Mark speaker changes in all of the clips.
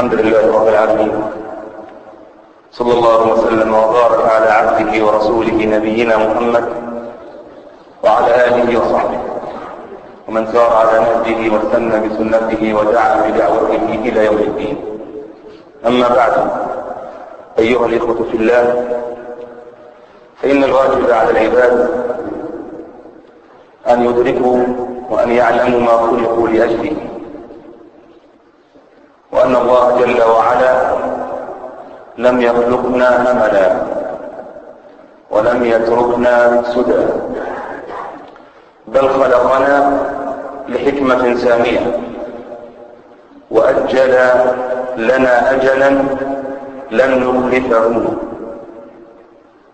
Speaker 1: الحمد لله رب العالمين. صلى الله وسلم وبارك على عبده ورسوله نبينا محمد وعلى آله وصحبه. ومن سار على نهجه واستنى بسنته ودعا بدعوته إلى يوم الدين. أما بعد أيها الإخوة في الله فإن الواجب على العباد أن يدركوا وأن يعلموا ما خلقوا لأجله. وأن الله جل وعلا لم يخلقنا أملا ولم يتركنا سدى بل خلقنا لحكمة سامية وأجل لنا أجلا لن نخلفه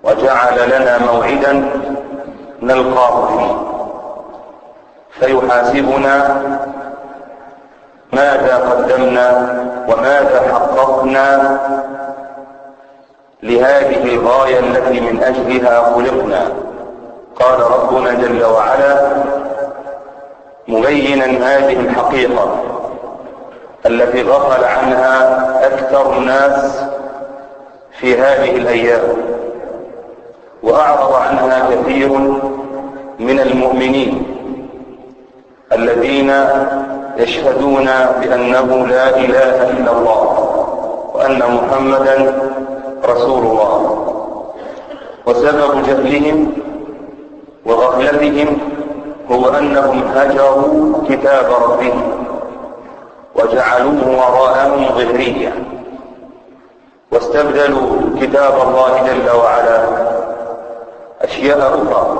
Speaker 1: وجعل لنا موعدا نلقاه فيه. فيحاسبنا ماذا قدمنا وماذا حققنا لهذه الغاية التي من أجلها خلقنا. قال ربنا جل وعلا مبينا هذه الحقيقة التي غفل عنها أكثر الناس في هذه الأيام وأعرض عنها كثير من المؤمنين الذين يشهدون بأنه لا إله إلا الله وأن محمدا رسول الله وسبب جهلهم وغفلتهم هو أنهم هجروا كتاب ربهم وجعلوه وراءهم ظهريا واستبدلوا كتاب الله جل وعلا أشياء أخرى.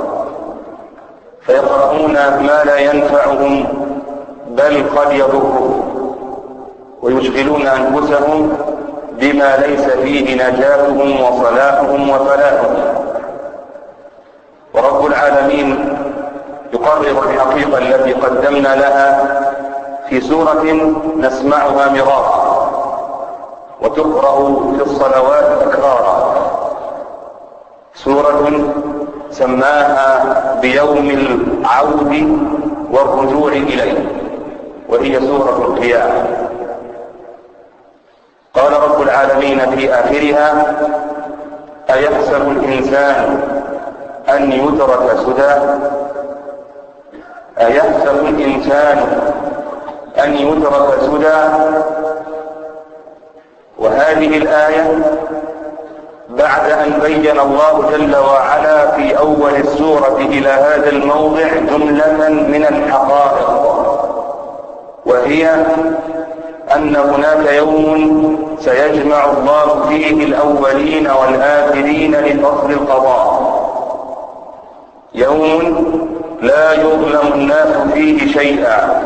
Speaker 1: فيقرؤون ما لا ينفعهم بل قد يضرهم ويشغلون أنفسهم بما ليس فيه نجاتهم وصلاحهم وفلاحهم. ورب العالمين يقرر الحقيقة التي قدمنا لها في سورة نسمعها مرارا وتقرأ في الصلوات تكرارا سورة سماها بيوم العود والرجوع إليه. وهي سورة القيامة قال رب العالمين في آخرها أيحسب الإنسان أن يترك سدى؟ أيحسب الإنسان أن يترك سدى؟ وهذه الآية بعد أن بين الله جل وعلا في أول السورة إلى هذا الموضع جملة من الحقائق. وهي أن هناك يوم سيجمع الله فيه الأولين والآخرين لفصل القضاء. يوم لا يظلم الناس فيه شيئا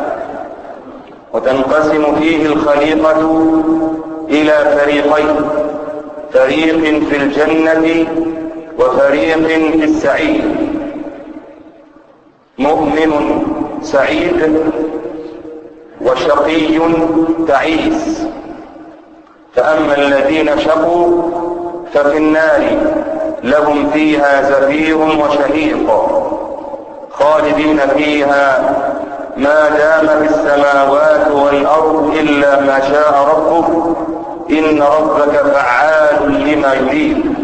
Speaker 1: وتنقسم فيه الخليقة إلى فريقين فريق في الجنة وفريق في السعيد مؤمن سعيد وشقي تعيس فأما الذين شقوا ففي النار لهم فيها زفير وشهيق خالدين فيها ما دام في السماوات والأرض إلا ما شاء ربك إن ربك فعال لما يريد.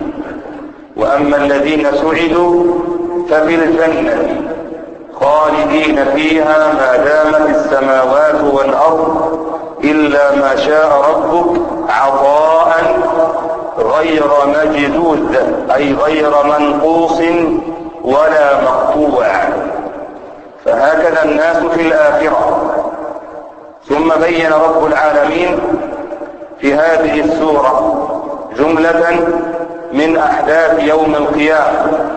Speaker 1: وأما الذين سعدوا ففي الجنة خالدين فيها ما دام في السماوات والأرض إلا ما شاء ربك عطاء غير مجدود أي غير منقوص ولا مقطوع. فهكذا الناس في الآخرة. ثم بين رب العالمين في هذه السورة جملة من أحداث يوم القيامة.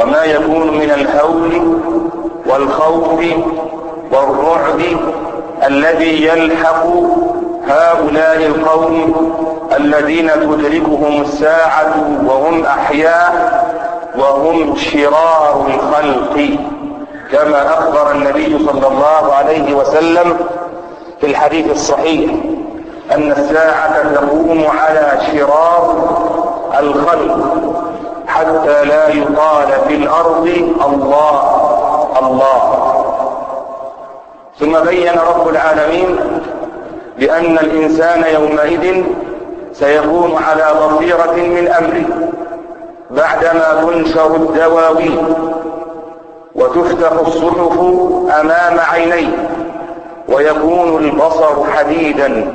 Speaker 1: وما يكون من الهول والخوف والرعب الذي يلحق هؤلاء القوم الذين تدركهم الساعة وهم أحياء وهم شرار الخلق. كما أخبر النبي صلى الله عليه وسلم في الحديث الصحيح أن الساعة تقوم على شرار الخلق. حتى لا يقال في الأرض الله. الله. ثم بين رب العالمين بأن الإنسان يومئذ سيكون على بصيرة من أمره بعدما تنشر الدواوين وتفتح الصحف أمام عينيه ويكون البصر حديدا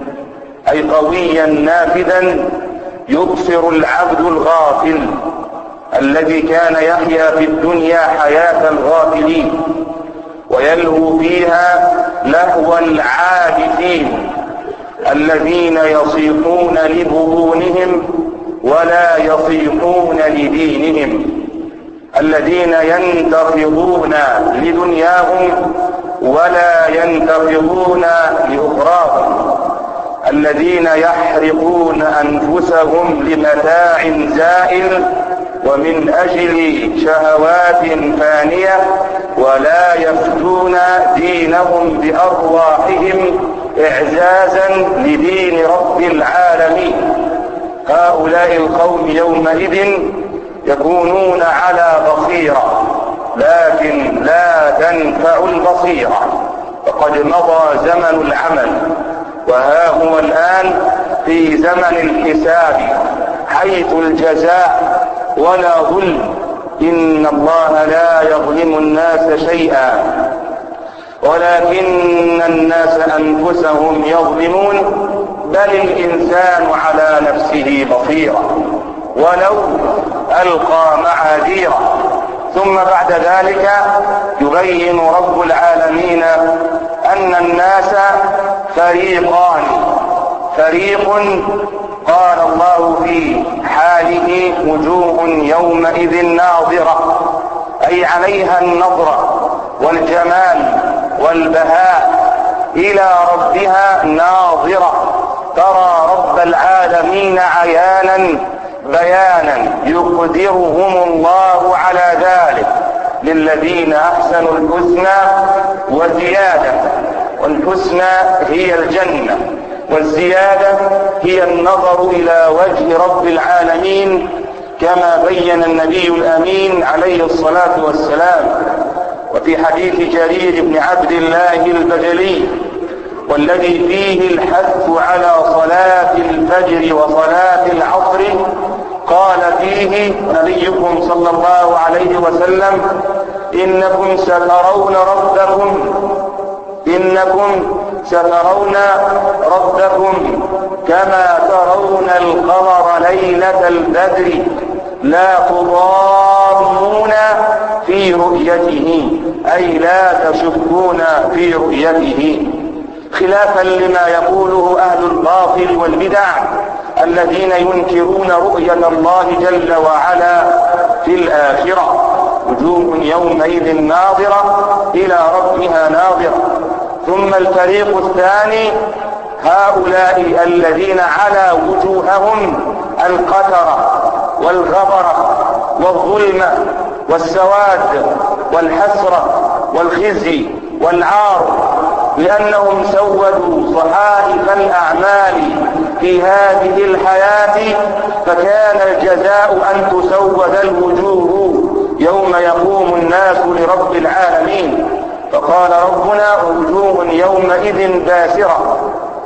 Speaker 1: أي قويا نافذا يبصر العبد الغافل. الذي كان يحيا في الدنيا حياة الغافلين ويلهو فيها لهو العابثين الذين يصيحون لبطونهم ولا يصيحون لدينهم الذين ينتفضون لدنياهم ولا ينتفضون لأخراهم الذين يحرقون أنفسهم لمتاع زائل ومن أجل شهوات فانية ولا يفتون دينهم بأرواحهم إعزازا لدين رب العالمين. هؤلاء القوم يومئذ يكونون على بصيرة لكن لا تنفع البصيرة. فقد مضى زمن العمل وها هو الآن في زمن الحساب حيث الجزاء ولا ظلم. إن الله لا يظلم الناس شيئا. ولكن الناس أنفسهم يظلمون بل الإنسان على نفسه بصيرة. ولو ألقى معاذيره. ثم بعد ذلك يبين رب العالمين أن الناس فريقان. فريق قال الله في حاله وجوه يومئذ ناظرة أي عليها النظرة والجمال والبهاء إلى ربها ناظرة ترى رب العالمين عيانا بيانا يقدرهم الله على ذلك للذين أحسنوا الحسنى وزيادة والحسنى هي الجنة. والزيادة هي النظر إلى وجه رب العالمين كما بين النبي الأمين عليه الصلاة والسلام. وفي حديث جرير بن عبد الله البجلي والذي فيه الحث على صلاة الفجر وصلاة العصر قال فيه نبيكم صلى الله عليه وسلم إنكم سترون ربكم إنكم سترون ربكم كما ترون القمر ليلة البدر. لا تضامون في رؤيته أي لا تشكون في رؤيته. خلافا لما يقوله أهل الباطل والبدع الذين ينكرون رؤية الله جل وعلا في الآخرة. وجوه يومئذ ناظرة إلى ربها ناظرة. ثم الفريق الثاني هؤلاء الذين على وجوههم القترة والغبرة والظلمة والسواد والحسرة والخزي والعار لأنهم سودوا صحائف الأعمال في هذه الحياة فكان الجزاء أن تسود الوجوه يوم يقوم الناس لرب العالمين. فقال ربنا وجوه يومئذ باسرة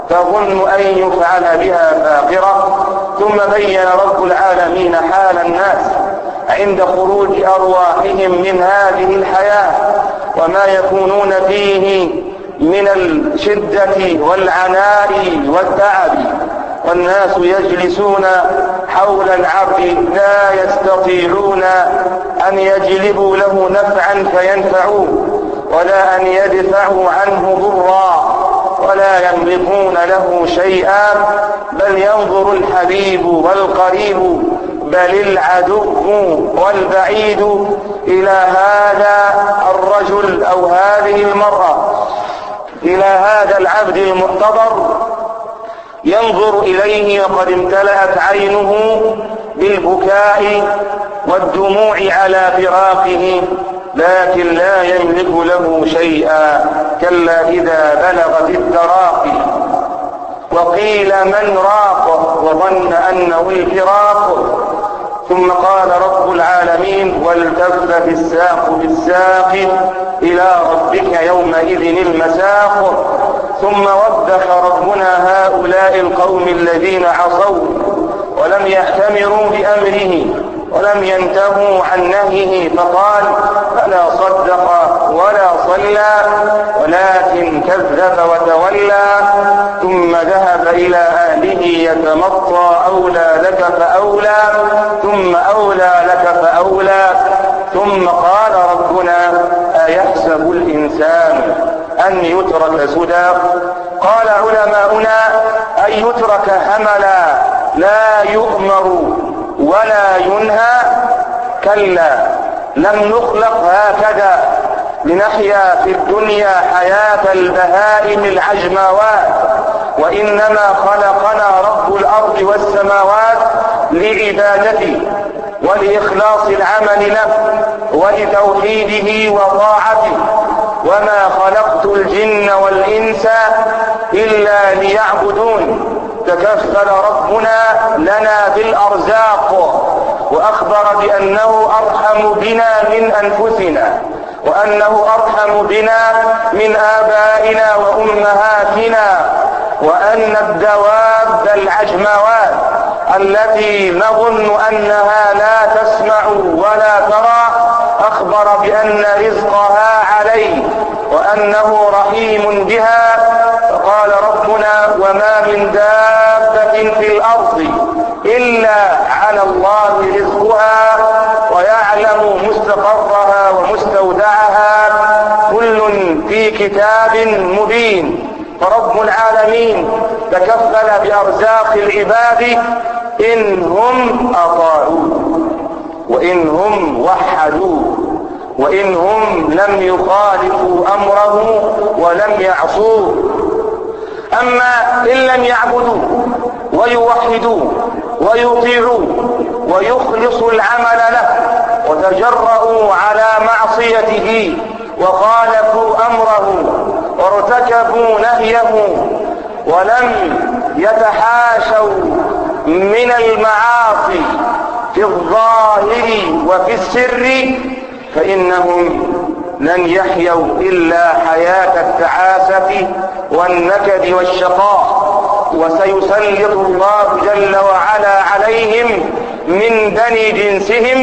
Speaker 1: تظن أن يفعل بها فاقرة ثم بين رب العالمين حال الناس عند خروج أرواحهم من هذه الحياة وما يكونون فيه من الشدة والعناء والتعب. والناس يجلسون حول العبد لا يستطيعون أن يجلبوا له نفعا فينفعوه. ولا أن يدفعوا عنه ضرا ولا يملكون له شيئا بل ينظر الحبيب والقريب بل العدو والبعيد إلى هذا الرجل أو هذه المرأة إلى هذا العبد المعتبر. ينظر إليه وقد امتلأت عينه بالبكاء والدموع على فراقه. لكن لا يملك له شيئا كلا إذا بلغت التراقي وقيل من راق وظن أنه الفراق. ثم قال رب العالمين والتفت الساق بالساق إلى ربك يومئذ المساق. ثم وبخ ربنا هؤلاء القوم الذين عصوا ولم يأتمروا بأمره. ولم ينتهوا عن نهيه فقال فلا صدق ولا صلى ولكن كذب وتولى ثم ذهب إلى أهله يتمطى أولى لك فأولى ثم أولى لك فأولى ثم قال ربنا أيحسب الإنسان أن يترك سدى؟ قال علماؤنا أن يترك هملا لا يؤمر ولا ينهى كلا لم نخلق هكذا لنحيا في الدنيا حياة البهائم العجماوات. وإنما خلقنا رب الأرض والسماوات لعبادته ولإخلاص العمل له ولتوحيده وطاعته. وما خلقت الجن والإنس إلا ليعبدون. تكفل ربنا لنا بالأرزاق وأخبر بأنه أرحم بنا من أنفسنا وأنه أرحم بنا من آبائنا وأمهاتنا وأن الدواب العجموات التي نظن أنها لا تسمع ولا ترى أخبر بأن رزقها عليه وأنه رحيم بها وما من دابة في الأرض إلا على الله رزقها ويعلم مستقرها ومستودعها كل في كتاب مبين. فرب العالمين تكفل بأرزاق العباد إن هم أطاعوا وإن هم وحدوا وإن هم لم يخالفوا أمره ولم يعصوه. أما إن لم يعبدوا ويوحدوا ويطيعوا ويخلصوا العمل له وتجرؤوا على معصيته وخالفوا أمره وارتكبوا نهيه ولم يتحاشوا من المعاصي في الظاهر وفي السر فإنهم لن يحيوا إلا حياة التعاسة والنكد والشقاء وسيسلط الله جل وعلا عليهم من بني جنسهم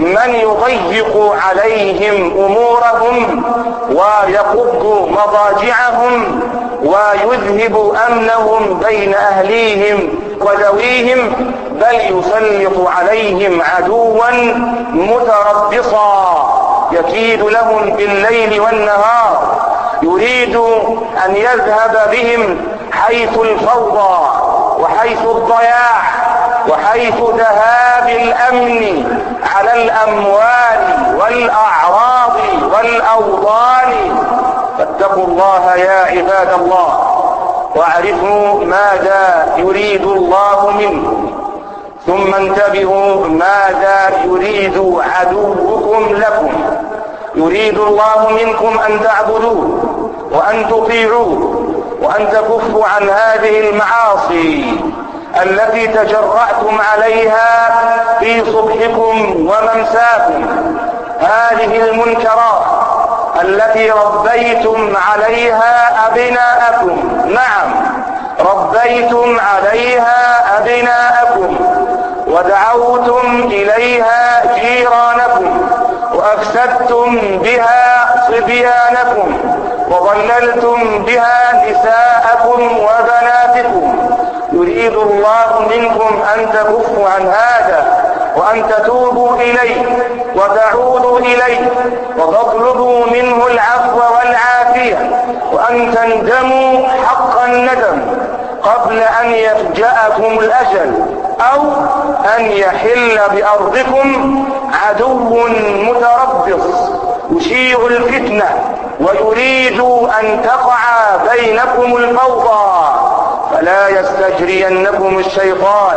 Speaker 1: من يضيق عليهم أمورهم ويقض مضاجعهم ويذهب أمنهم بين أهليهم وذويهم بل يسلط عليهم عدوا متربصا يكيد لهم بالليل والنهار. يريد أن يذهب بهم حيث الفوضى وحيث الضياع وحيث ذهاب الأمن على الأموال والأعراض والأوطان. فاتقوا الله يا عباد الله واعرفوا ماذا يريد الله منكم ثم انتبهوا ماذا يريد عدوكم لكم. يريد الله منكم أن تعبدوه. وأن تطيعوه وأن تكفوا عن هذه المعاصي التي تجرأتم عليها في صبحكم وممساكم. هذه المنكرات التي ربيتم عليها أبناءكم. نعم ربيتم عليها أبناءكم ودعوتم إليها جيرانكم وأفسدتم بها صبيانكم. وضللتم بها نساءكم وبناتكم. يريد الله منكم أن تكفوا عن هذا وأن تتوبوا إليه وتعودوا إليه وتطلبوا منه العفو والعافية وأن تندموا حق الندم قبل أن يفجأكم الأجل أو أن يحل بأرضكم عدو متربص يشيع الفتنة. ويريد أن تقع بينكم الفوضى فلا يستجرينكم الشيطان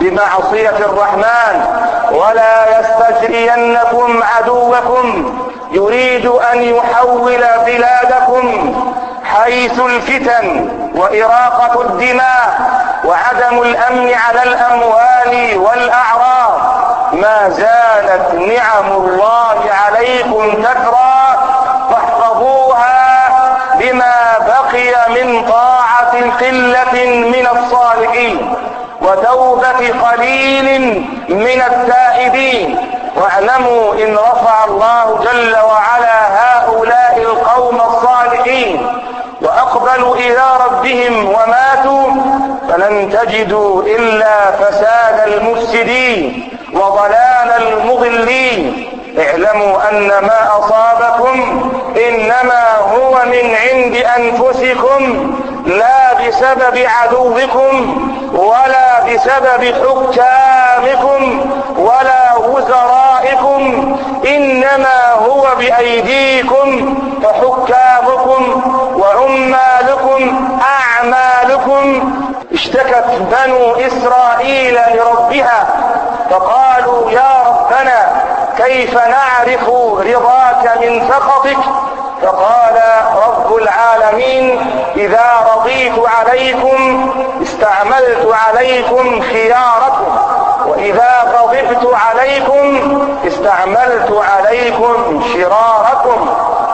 Speaker 1: بمعصية الرحمن ولا يستجرينكم عدوكم يريد أن يحول بلادكم حيث الفتن وإراقة الدماء وعدم الأمن على الأموال والأعراض. ما زالت نعم الله عليكم تترى قلة من الصالحين وتوبة قليل من التائبين. واعلموا إن رفع الله جل وعلا هؤلاء القوم الصالحين وأقبلوا إلى ربهم وماتوا فلن تجدوا إلا فساد المفسدين وضلال المضلين. اعلموا أن ما أصابكم إنما هو من عند أنفسكم لا بسبب عدوكم ولا بسبب حكامكم ولا وزرائكم إنما هو بأيديكم فحكامكم وعمالكم أعمالكم. اشتكت بنو إسرائيل لربها فقالوا يا ربنا كيف نعرف رضاك من سخطك؟ فقال رب العالمين إذا رضيت عليكم استعملت عليكم خياركم وإذا غضبت عليكم استعملت عليكم شراركم.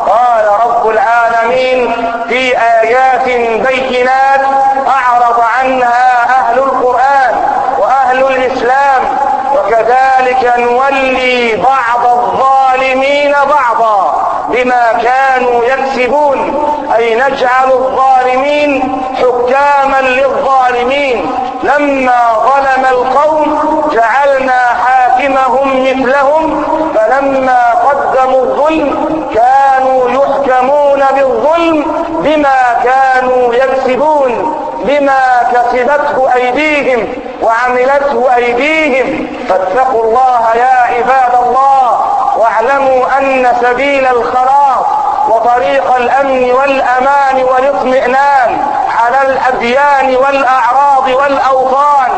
Speaker 1: قال رب العالمين في آيات بينات أعرض عنها أهل القرآن وأهل الإسلام وكذلك نولي بعض الظالمين بعضا. بما كانوا يكسبون أي نجعل الظالمين حكاما للظالمين. لما ظلم القوم جعلنا حاكمهم مثلهم فلما قدموا الظلم كانوا يحكمون بالظلم بما كانوا يكسبون بما كسبته أيديهم وعملته أيديهم. فاتقوا الله يا عباد الله. واعلموا أن سبيل الخلاص وطريق الأمن والأمان والاطمئنان على الأديان والأعراض والأوطان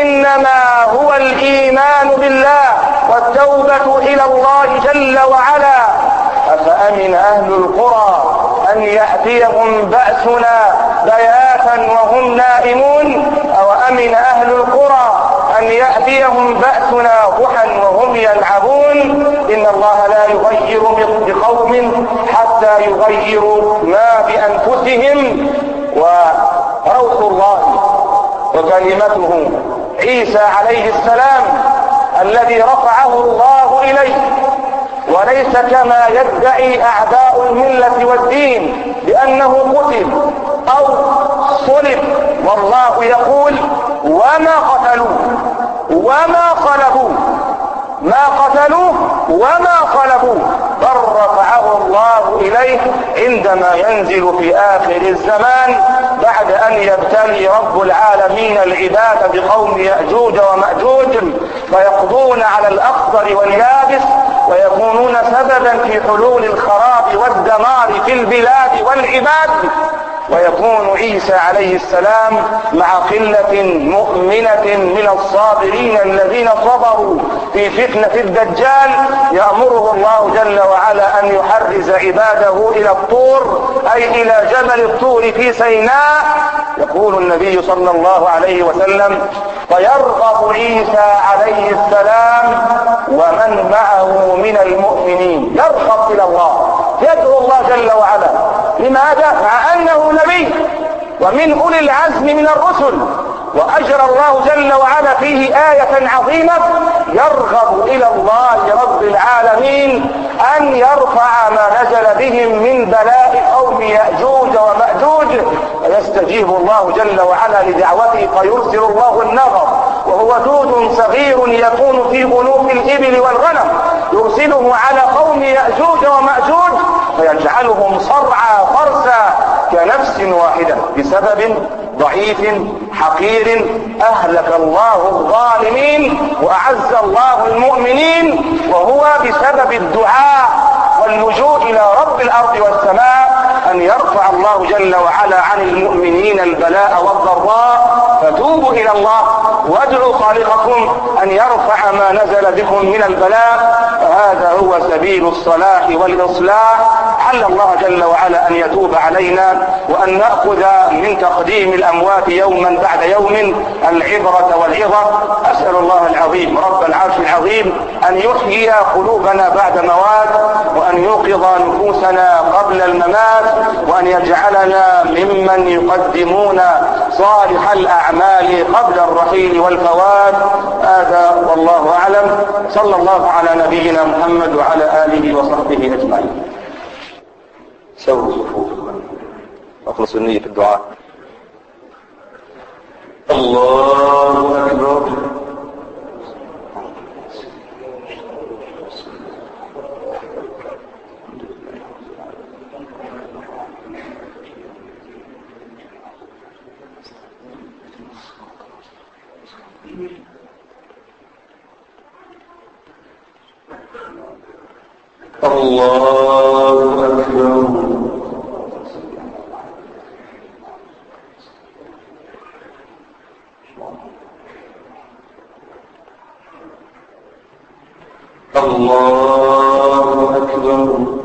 Speaker 1: إنما هو الإيمان بالله والتوبة إلى الله جل وعلا. أفأمن أهل القرى أن يأتيهم بأسنا بياتا وهم نائمون؟ أو أمن أهل القرى أن يأتيهم بأسنا ضحى وهم يلعبون؟ إن الله لا يغير بقوم حتى يغيروا ما بأنفسهم وروح الله وكلمته عيسى عليه السلام الذي رفعه الله إليه. وليس كما يدعي أعداء الملة والدين بأنه قتل أو صلب. والله يقول وما قتلوه وما صلبوه. ما قتلوه وما صلبوه بل رفعه الله إليه عندما ينزل في آخر الزمان بعد أن يبتلي رب العالمين العباد بقوم يأجوج ومأجوج فيقضون على الأخضر واليابس ويكونون سببا في حلول الخراب والدمار في البلاد والعباد. ويكون عيسى عليه السلام مع قلة مؤمنة من الصابرين الذين صبروا في فتنة الدجال. يأمره الله جل وعلا أن يحرز عباده إلى الطور أي إلى جبل الطور في سيناء. يقول النبي صلى الله عليه وسلم فيرغب عيسى عليه السلام ومن معه من المؤمنين. يرغب إلى الله. يدعو الله جل وعلا. لماذا؟ مع أنه نبي. ومن أولي العزم من الرسل. وأجرى الله جل وعلا فيه آية عظيمة. يرغب إلى الله رب العالمين أن يرفع ما نزل بهم من بلاء قوم يأجوج ومأجوج. ويستجيب الله جل وعلا لدعوته فيرسل الله النظر. وهو دود صغير يكون في أنوف الإبل والغنم. يرسله على قوم يأجوج ومأجوج. فيجعلهم صرعى فرسا كنفس واحدة بسبب ضعيف حقير أهلك الله الظالمين وأعز الله المؤمنين وهو بسبب الدعاء واللجوء إلى رب الأرض والسماء أن يرفع الله جل وعلا عن المؤمنين البلاء والضراء فتوبوا إلى الله وادعوا خالقكم أن يرفع ما نزل بكم من البلاء. فهذا هو سبيل الصلاح والإصلاح. حل الله جل وعلا أن يتوب علينا وأن نأخذ من تقديم الأموات يوما بعد يوم العبرة والعظة. أسأل الله العظيم رب العرش العظيم أن يحيي قلوبنا بعد موات وأن يوقظ نفوسنا قبل الممات وأن يجعلنا ممن يقدمون صالح الأعمال قبل الرحيل والفوات هذا والله أعلم. صلى الله على نبينا محمد وعلى آله وصحبه أجمعين. سووا صفوفكم واخلصوا النية في الدعاء. الله أكبر. الله أكبر الله أكبر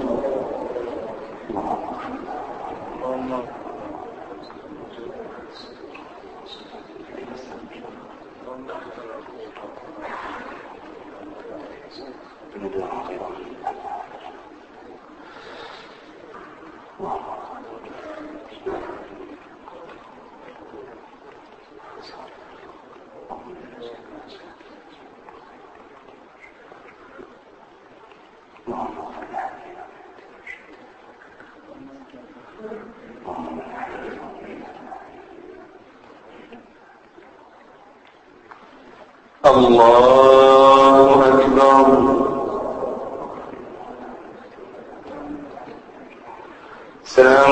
Speaker 1: الله أكبر السلام